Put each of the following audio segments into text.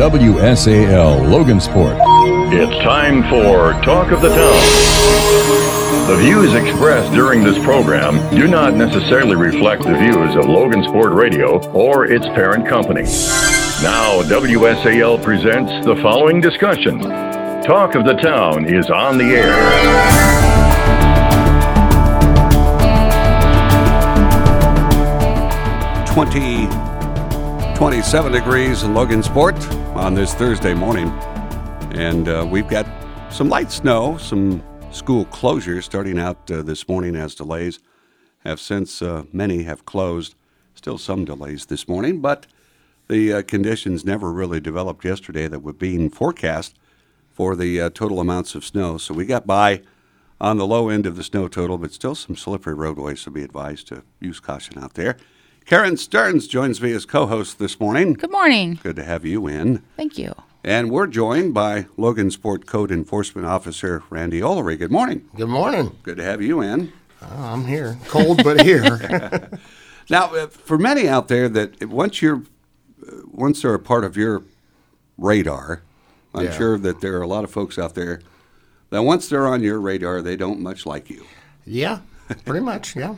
WSAL Logansport. It's time for Talk of the Town. The views expressed during this program do not necessarily reflect the views of Logansport Radio or its parent company. Now, WSAL presents the following discussion. Talk of the Town is on the air. 20, 27 degrees in Logansport on this Thursday morning. And uh, we've got some light snow, some school closures starting out uh, this morning as delays have since uh, many have closed. Still some delays this morning, but the uh, conditions never really developed yesterday that were being forecast for the uh, total amounts of snow. So we got by on the low end of the snow total, but still some slippery roadways, so be advised to use caution out there. Karen Stearns joins me as co host this morning. Good morning. Good to have you in. Thank you. And we're joined by Logansport Code Enforcement Officer Randy Olery. Good morning. Good morning. Good to have you in. Oh, I'm here. Cold, but here. Now, uh, for many out there that once you're, uh, once they're a part of your radar, I'm Yeah. sure that there are a lot of folks out there that once they're on your radar, they don't much like you. yeah, pretty much. Yeah.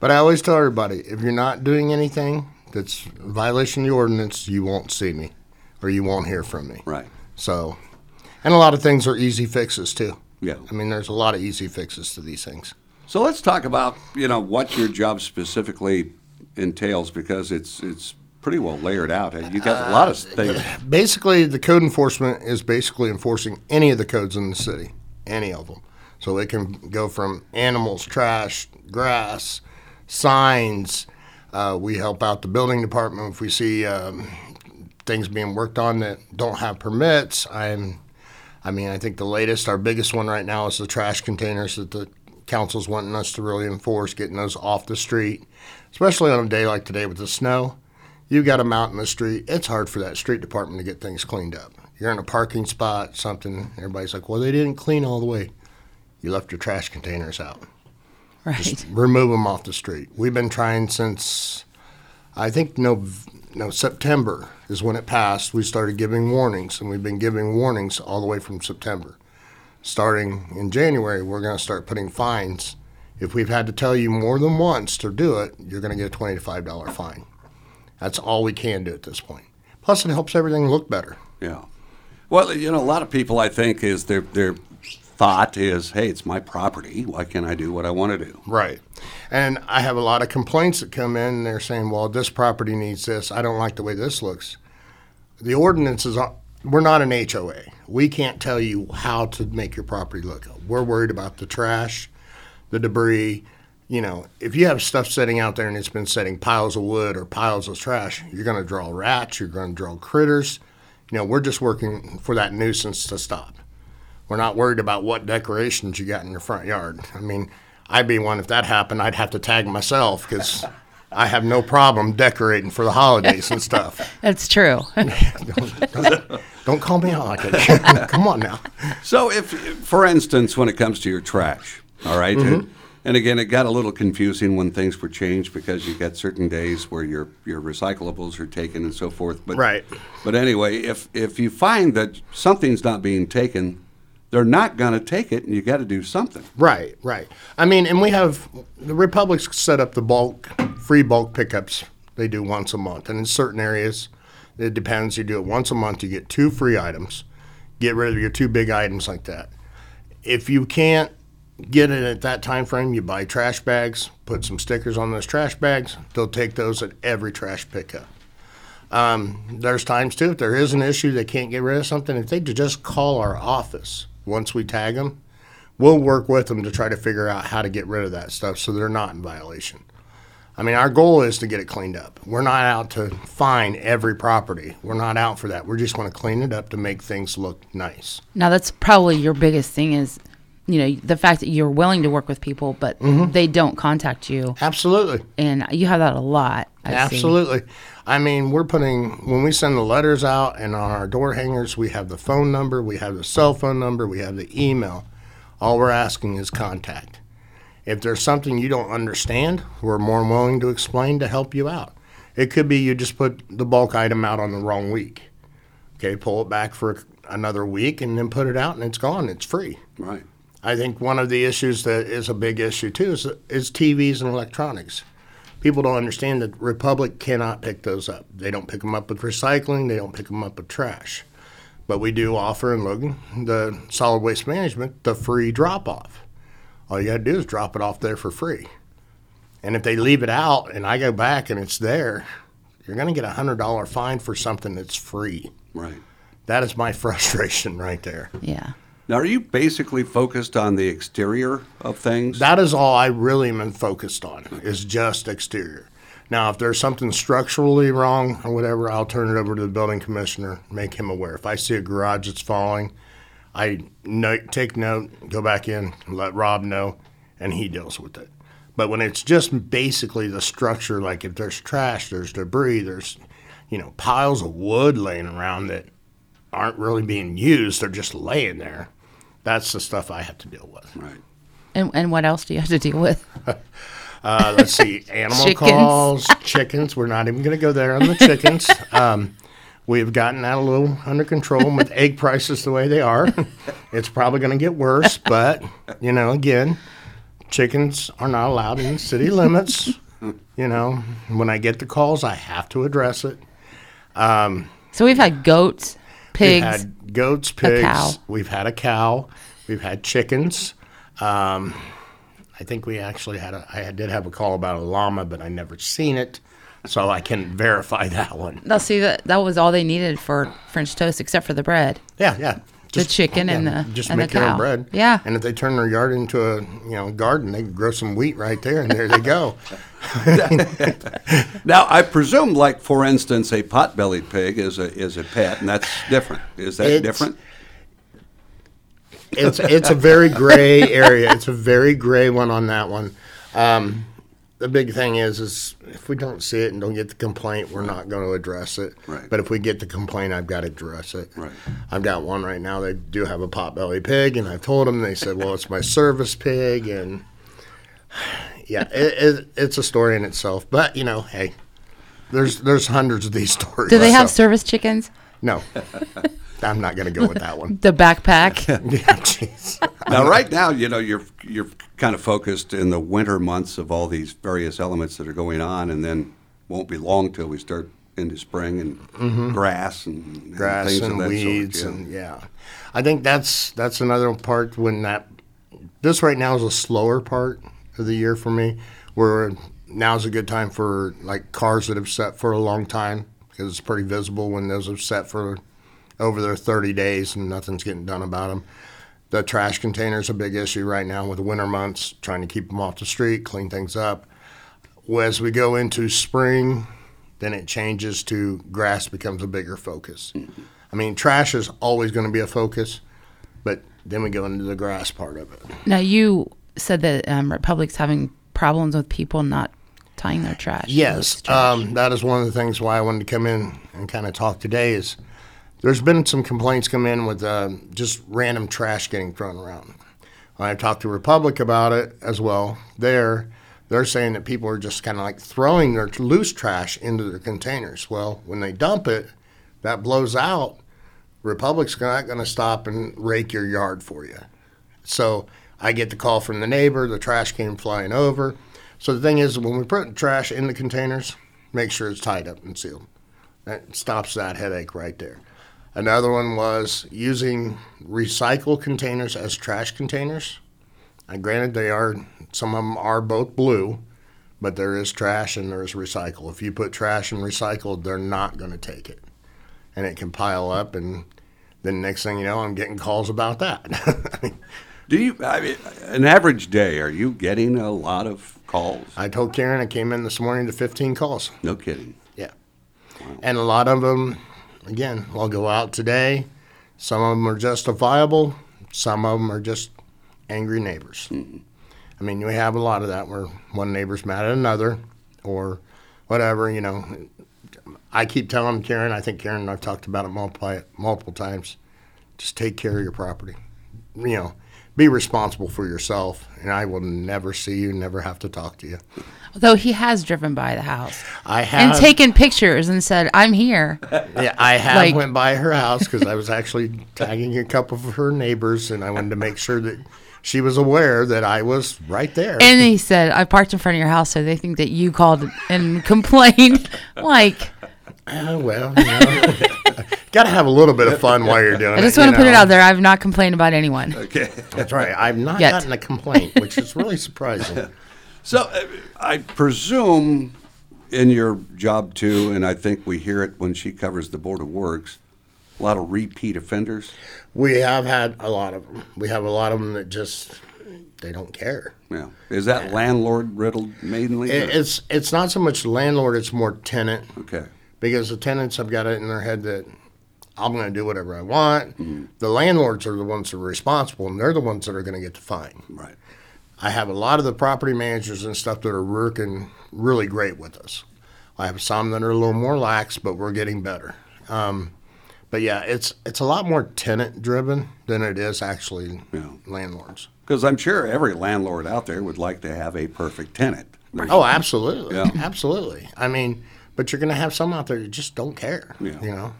But I always tell everybody if you're not doing anything that's violation of the ordinance, you won't see me or you won't hear from me. Right. So, and a lot of things are easy fixes too. Yeah. I mean, there's a lot of easy fixes to these things. So let's talk about you know what your job specifically entails because it's it's pretty well layered out. You got a lot of uh, things. Basically, the code enforcement is basically enforcing any of the codes in the city, any of them. So it can go from animals, trash, grass, signs. Uh, we help out the building department if we see um, things being worked on that don't have permits. I'm, I mean, I think the latest, our biggest one right now is the trash containers that the council's wanting us to really enforce, getting those off the street, especially on a day like today with the snow you got them out in the street. It's hard for that street department to get things cleaned up. You're in a parking spot, something. Everybody's like, "Well, they didn't clean all the way. You left your trash containers out. Right. Just Remove them off the street." We've been trying since, I think no, no September is when it passed. We started giving warnings, and we've been giving warnings all the way from September. Starting in January, we're going to start putting fines. If we've had to tell you more than once to do it, you're going to get a twenty to five dollar fine. That's all we can do at this point. Plus, it helps everything look better. Yeah. Well, you know, a lot of people, I think, is their their thought is, hey, it's my property. Why can't I do what I want to do? Right. And I have a lot of complaints that come in. They're saying, well, this property needs this. I don't like the way this looks. The ordinance is, we're not an HOA. We can't tell you how to make your property look. We're worried about the trash, the debris. You know, if you have stuff sitting out there and it's been setting piles of wood or piles of trash, you're going to draw rats, you're going to draw critters. You know, we're just working for that nuisance to stop. We're not worried about what decorations you got in your front yard. I mean, I'd be one if that happened, I'd have to tag myself because I have no problem decorating for the holidays and stuff. That's true. Don't call me out like it. Come on now. So, if, for instance, when it comes to your trash, all right, Mm-hmm. and, and again, it got a little confusing when things were changed because you got certain days where your your recyclables are taken and so forth. But Right. But anyway, if if you find that something's not being taken, they're not going to take it, and you got to do something. Right, right. I mean, and we have the Republic's set up the bulk, free bulk pickups. They do once a month, and in certain areas, it depends. You do it once a month, you get two free items. Get rid of your two big items like that. If you can't get it at that time frame, you buy trash bags, put some stickers on those trash bags. They'll take those at every trash pickup. Um, there's times too, if there is an issue, they can't get rid of something. If they just call our office once we tag them, we'll work with them to try to figure out how to get rid of that stuff so they're not in violation. I mean, our goal is to get it cleaned up. We're not out to fine every property. We're not out for that. We're just want to clean it up to make things look nice. now that's probably your biggest thing is, you know, the fact that you're willing to work with people, but mm-hmm. they don't contact you, Absolutely. and you have that a lot. I see. Absolutely. I mean, we're putting, when we send the letters out and on our door hangers, we have the phone number, we have the cell phone number, we have the email. All we're asking is contact. If there's something you don't understand, we're more than willing to explain to help you out. It could be you just put the bulk item out on the wrong week. Okay, pull it back for another week and then put it out, and it's gone. It's free. Right. I think one of the issues that is a big issue too is, is TVs and electronics. People don't understand that Republic cannot pick those up. They don't pick them up with recycling. They don't pick them up with trash. But we do offer in Logan the solid waste management the free drop off. All you got to do is drop it off there for free. And if they leave it out and I go back and it's there, you're going to get a hundred dollar fine for something that's free. Right. That is my frustration right there. Yeah. Now, are you basically focused on the exterior of things? That is all I really am focused on is just exterior. Now, if there's something structurally wrong or whatever, I'll turn it over to the building commissioner, make him aware. If I see a garage that's falling, I take note, go back in, let Rob know, and he deals with it. But when it's just basically the structure, like if there's trash, there's debris, there's you know piles of wood laying around that aren't really being used, they're just laying there. That's the stuff I have to deal with. right. And and what else do you have to deal with? Uh, let's see, animal Chickens. calls, chickens. We're not even going to go there on the chickens. Um, we've gotten that a little under control with egg prices the way they are. It's probably going to get worse, but you know, again, chickens are not allowed in city limits. You know, when I get the calls, I have to address it. So we've had goats, pigs. We've had goats, pigs. We've had a cow. We've had chickens. Um, I think we actually had a. I did have a call about a llama, but I never seen it, so I can verify that one. They'll see that that was all they needed for French toast, except for the bread. Yeah, yeah. The chicken and the- just and the make their own cow. bread. Yeah. and if they turn their yard into a you know garden, they can grow some wheat right there, and there they go. Now, I presume, like for instance, a pot-bellied pig is a is a pet, and that's different. Is that It's- different? it's it's a very gray area. It's a very gray one on that one. Um, the big thing is is if we don't see it and don't get the complaint, we're not going to address it. Right. But if we get the complaint, I've got to address it. Right. I've got one right now. They do have a potbelly pig, and I told them. They said, "Well, it's my service pig," and yeah, it, it, it's a story in itself. But you know, hey, there's there's hundreds of these stories. Do they have so- service chickens? no. I'm not going to go with that one. The backpack. Yeah, jeez. Now, right now, you know, you're you're kind of focused in the winter months of all these various elements that are going on, and then won't be long till we start into spring and grass and and Mm-hmm. grass things and of that weeds sort. yeah. and yeah i think that's that's another part when that this right now is a slower part of the year for me where now's a good time for like cars that have set for a long time because it's pretty visible when those have set for over their 30 days and nothing's getting done about them the trash containers a big issue right now with the winter months trying to keep them off the street clean things up as we go into spring, then it changes to grass becomes a bigger focus. I mean, trash is always going to be a focus, but then we go into the grass part of it. now you said that um, Republic's having problems with people not tying their trash. Yes, trash. um, that is one of the things why I wanted to come in and kind of talk today. Is there's been some complaints come in with uh, just random trash getting thrown around. I talked to Republic about it as well. There, they're saying that people are just kind of like throwing their loose trash into their containers. Well, when they dump it, that blows out. Republic's not going to stop and rake your yard for you. So I get the call from the neighbor, the trash came flying over. So the thing is, when we put trash in the containers, make sure it's tied up and sealed. That stops that headache right there. Another one was using recycle containers as trash containers. And granted, they are some of them are both blue, but there is trash and there is recycle. If you put trash and recycle, they're not going to take it, and it can pile up. And then next thing you know, I'm getting calls about that. Do you? I mean, an average day, are you getting a lot of calls? I told Karen I came in this morning to 15 calls. No kidding. Yeah. And a lot of them, again, I'll go out today. Some of them are justifiable. Some of them are just angry neighbors. I mean, we have a lot of that where one neighbor's mad at another or whatever, you know. I keep telling Karen, I think Karen and I've talked about it multiple, multiple times, just take care of your property. You know, be responsible for yourself, and I will never see you, never have to talk to you. Though he has driven by the house I have and taken pictures and said, "I'm here." Yeah, I have Like- went by her house because I was actually tagging a couple of her neighbors, and I wanted to make sure that she was aware that I was right there. And he said, "I parked in front of your house, so they think that you called and complained." like, Uh, well, you know, got to have a little bit of fun while you're doing it. I just you want to put it out there. I've not complained about anyone. Okay. That's right. I've not Yet. gotten a complaint, which is really surprising. So uh, I presume in your job too, and I think we hear it when she covers the Board of Works, a lot of repeat offenders. We have had a lot of them. We have a lot of them that just they don't care. Yeah. Is that landlord riddled mainly? It, it's it's not so much landlord; it's more tenant. okay. because the tenants have got it in their head that I'm going to do whatever I want. Mm-hmm. The landlords are the ones that are responsible, and they're the ones that are going to get the fine. Right. I have a lot of the property managers and stuff that are working really great with us. I have some that are a little more lax, but we're getting better. Um, but yeah, it's it's a lot more tenant driven than it is actually Yeah. landlords. Because I'm sure every landlord out there would like to have a perfect tenant. There's- Oh, absolutely, Yeah. absolutely. I mean, but you're going to have some out there that just don't care. Yeah. You know,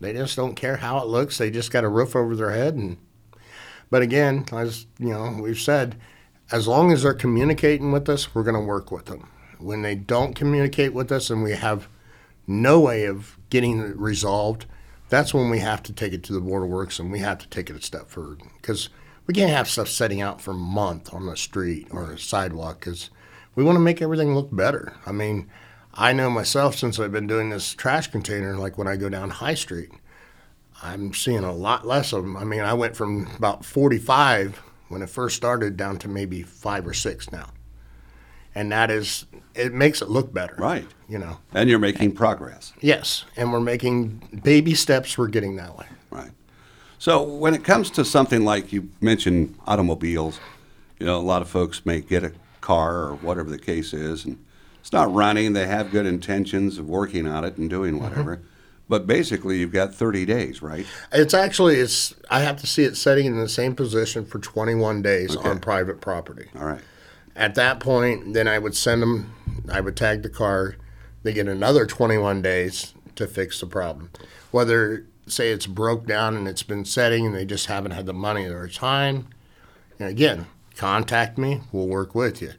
they just don't care how it looks. They just got a roof over their head, and but again, as you know, we've said, as long as they're communicating with us, we're going to work with them. When they don't communicate with us, and we have no way of getting it resolved, that's when we have to take it to the board of works, and we have to take it a step further because we can't have stuff setting out for a month on the street or a sidewalk because we want to make everything look better. I mean, I know myself since I've been doing this trash container, like when I go down High Street, I'm seeing a lot less of them. I mean, I went from about 45 when it first started down to maybe five or six now. And that is, it makes it look better. Right. You know, And you're making progress. yes. And we're making baby steps, we're getting that way. Right. So when it comes to something like you mentioned automobiles, you know, a lot of folks may get a car or whatever the case is, and it's not running. They have good intentions of working on it and doing Mm-hmm. But basically, you've got 30 days, right? It's actually, it's, I have to see it setting in the same position for 21 days Okay. on private property. All right. At that point, then I would send them, I would tag the car. They get another 21 days to fix the problem. Whether, say, it's broke down and it's been setting and they just haven't had the money or time. And again, contact me, we'll work with you.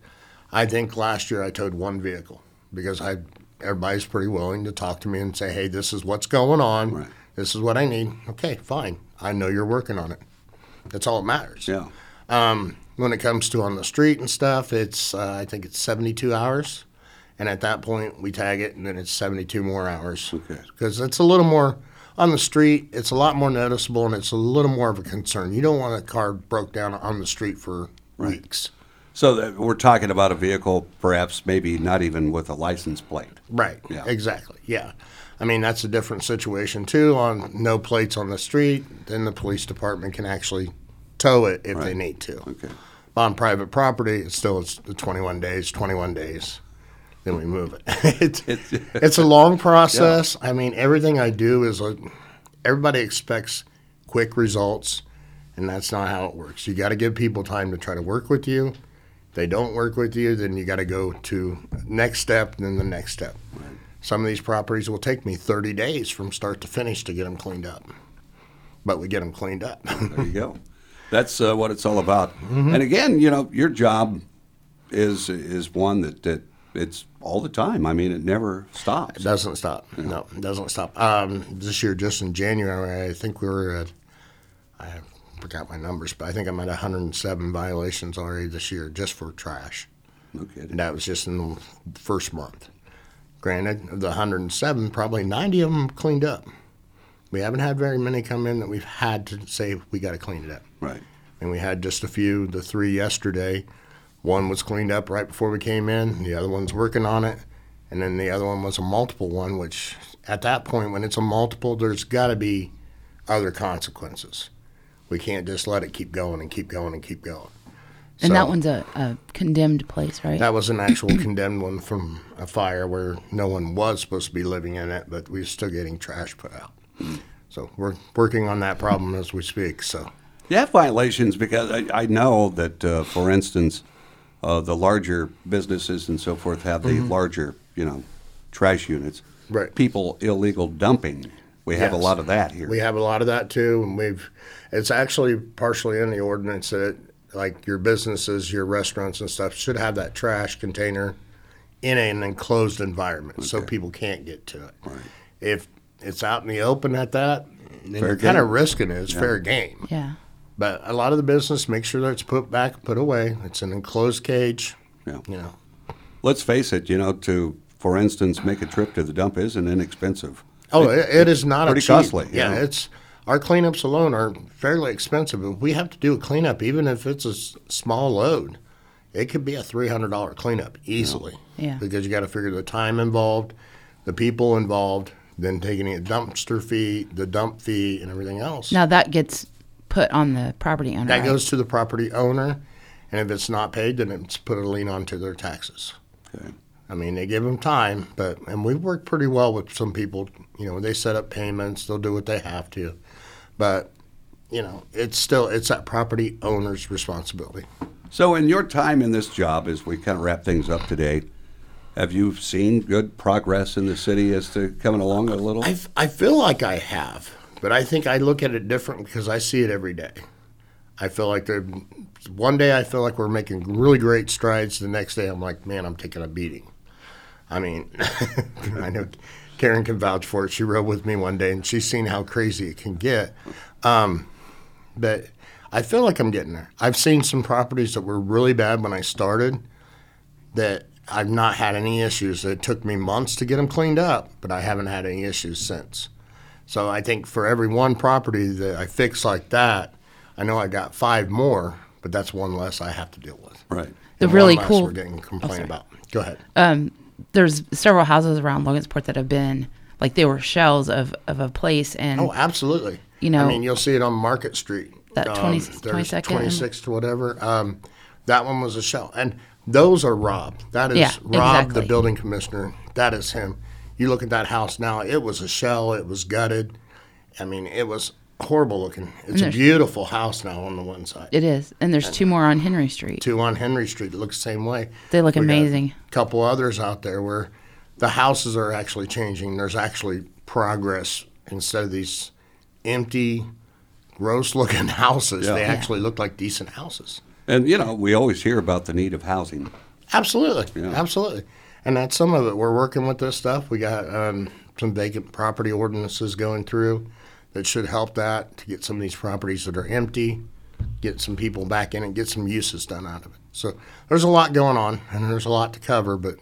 I think last year I towed one vehicle because I everybody's pretty willing to talk to me and say, hey, this is what's going on. Right. This is what I need. Okay, fine. I know you're working on it. That's all that matters. Yeah. Um, when it comes to on the street and stuff, it's uh, I think it's 72 hours, and at that point we tag it, and then it's 72 more hours. Okay. Because it's a little more on the street. It's a lot more noticeable, and it's a little more of a concern. You don't want a car broke down on the street for weeks. So that we're talking about a vehicle, perhaps maybe not even with a license plate. Right. Yeah. Exactly. Yeah. I mean that's a different situation too. On no plates on the street, then the police department can actually tow it if they need to. Okay. on private property, it's still it's the 21 days, 21 days. Then we move it. it's, it's a long process. I mean, everything I do is a, everybody expects quick results, and that's not how it works. You got to give people time to try to work with you. They don't work with you, then you got to go to next step, then the next step. Some of these properties will take me 30 days from start to finish to get them cleaned up, but we get them cleaned up. There you go. That's uh, what it's all about. Mm-hmm. And again, you know, your job is is one that, that it's all the time. I mean, it never stops. It doesn't stop. No, it doesn't stop. Um, this year, just in January, I think we were at, I forgot my numbers, but I think I'm at 107 violations already this year just for trash. No kidding. And that was just in the first month. Granted, of the 107, probably 90 of them cleaned up. We haven't had very many come in that we've had to say we got to clean it up. Right. And we had just a few, the three yesterday. One was cleaned up right before we came in, the other one's working on it. And then the other one was a multiple one, which at that point, when it's a multiple, there's got to be other consequences. We can't just let it keep going and keep going and keep going. And So- that one's a, a condemned place, right? That was an actual condemned one from a fire where no one was supposed to be living in it, but we're still getting trash put out. So we're working on that problem as we speak. So You have violations because I, I know that, uh, for instance, uh, the larger businesses and so forth have the larger, you know, trash units. Mm-hmm. Right. People illegal dumping. We have a lot of that here. We have a lot of that too, and we've. It's actually partially in the ordinance that like your businesses, your restaurants and stuff should have that trash container in an enclosed environment so people can't get to it. Right. If it's out in the open at that, then Fair you're kind of risking it. It's fair game. Yeah. But a lot of the business, make sure that it's put back, put away. It's an enclosed cage. Yeah. You know. Let's face it, you know, to, for instance, make a trip to the dump isn't inexpensive. Oh, it, it is not pretty a cheap, costly, Yeah, yeah. it's our cleanups alone are fairly expensive. If we have to do a cleanup, even if it's a small load, it could be a three hundred dollar cleanup easily. Yeah. because you got to figure the time involved, the people involved, then taking a dumpster fee, the dump fee, and everything else. Now that gets put on the property owner. that right? goes to the property owner, and if it's not paid, then it's put a lien onto their taxes. Okay. I mean, they give them time, but and we work pretty well with some people. You know, they set up payments, they'll do what they have to, but you know, it's still it's that property owner's responsibility. So, in your time in this job, as we kind of wrap things up today, have you seen good progress in the city as to coming along a little? I I feel like I have, but I think I look at it different because I see it every day. I feel like one day I feel like we're making really great strides. The next day I'm like, man, I'm taking a beating. I mean, I know Karen can vouch for it. She rode with me one day and she's seen how crazy it can get. Um, but I feel like I'm getting there. I've seen some properties that were really bad when I started that I've not had any issues. It took me months to get them cleaned up, but I haven't had any issues since. So I think for every one property that I fix like that, I know I got five more, but that's one less I have to deal with. right. The And really one less cool- we're getting complained sorry. about. Go ahead. There's several houses around Logansport that have been like they were shells of, of a place, and Oh, absolutely. You know- I mean, you'll see it on Market Street. That 20 there's 22nd. 26th or whatever. Um, that one was a shell. And those are Rob. That is Yeah, Rob, the building commissioner. That is him. You look at that house now, it was a shell. It was gutted. I mean, it was horrible looking. It's a beautiful house now on the one side. it is. And there's two more on Henry Street. Two on Henry Street. It looks the same way. They look We amazing. A couple others out there where the houses are actually changing. There's actually progress instead of these empty, gross looking houses. Yeah. They Yeah. actually look like decent houses. And, you know, we always hear about the need of housing. Absolutely. Yeah. Absolutely. And that's some of it. We're working with this stuff. We got um, some vacant property ordinances going through that should help that to get some of these properties that are empty, get some people back in and get some uses done out of it. So there's a lot going on and there's a lot to cover, but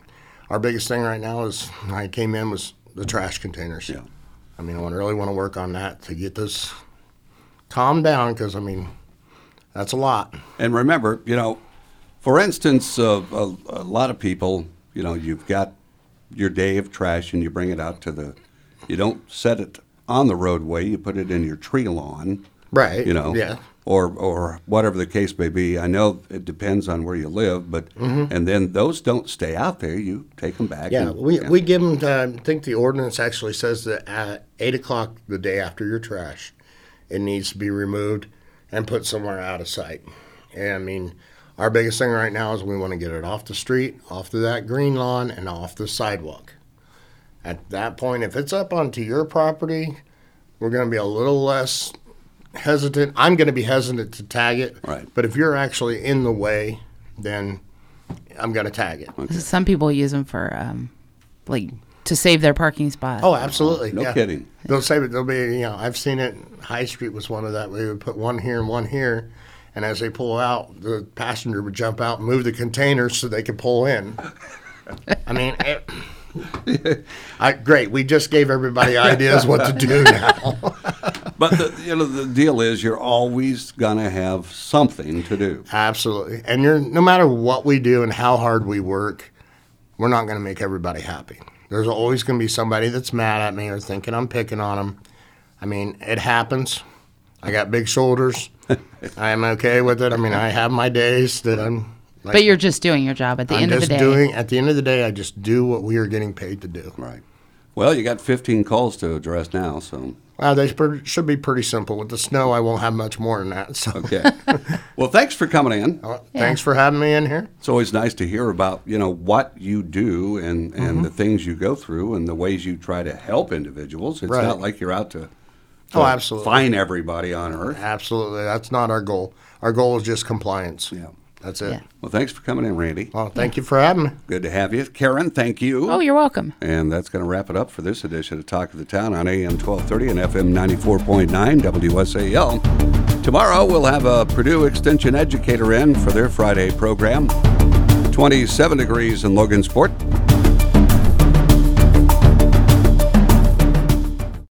our biggest thing right now is I came in was the trash containers. Yeah. I mean, I really want to work on that to get this calmed down because, I mean, that's a lot. And remember, you know, for instance, uh, a, a lot of people, you know, you've got your day of trash and you bring it out to the, you don't set it on the roadway, you put it in your tree lawn, Right. you know, Yeah. or or whatever the case may be. I know it depends on where you live, but and then those don't stay out there. You take them back. Mm-hmm. Yeah, and- we, we give them. Uh, I think the ordinance actually says that at eight o'clock the day after your trash, it needs to be removed and put somewhere out of sight. And I mean, our biggest thing right now is we want to get it off the street, off to that green lawn, and off the sidewalk. At that point, if it's up onto your property, we're going to be a little less hesitant. I'm going to be hesitant to tag it. Right. But if you're actually in the way, then I'm going to tag it. Some people use them for um, like to save their parking spot. Oh, absolutely. No yeah. kidding. They'll say it. They'll be, you know, I've seen it. High Street was one of that. We would put one here and one here, and as they pull out, the passenger would jump out and move the containers so they could pull in. I mean, it, I, great. We just gave everybody ideas what to do now. But the, you know, the deal is, you're always gonna have something to do. Absolutely. And you're no matter what we do and how hard we work, we're not going to make everybody happy. There's always going to be somebody that's mad at me or thinking I'm picking on them. I mean, it happens. I got big shoulders. I'm okay with it. I mean, I have my days that I'm. Like, but you're just doing your job at the I'm end of the day. doing. At the end of the day, I just do what we are getting paid to do. Right. Well, you got 15 calls to address now, so Uh, they should be pretty simple. With the snow, I won't have much more than that. So, Okay. well, thanks for coming in. uh, thanks for having me in here. It's always nice to hear about you know what you do and and Mm-hmm. the things you go through and the ways you try to help individuals. It's Right. not like you're out to, to Oh, absolutely. find everybody on earth. Absolutely, that's not our goal. Our goal is just compliance. Yeah. That's it. Yeah. Well, thanks for coming in, Randy. Well, thank you for having me. Good to have you, Karen. Thank you. Oh, you're welcome. And that's going to wrap it up for this edition of Talk of the Town on AM 1230 and FM 94.9 WSAL. Tomorrow we'll have a Purdue Extension educator in for their Friday program. 27 degrees in Logansport.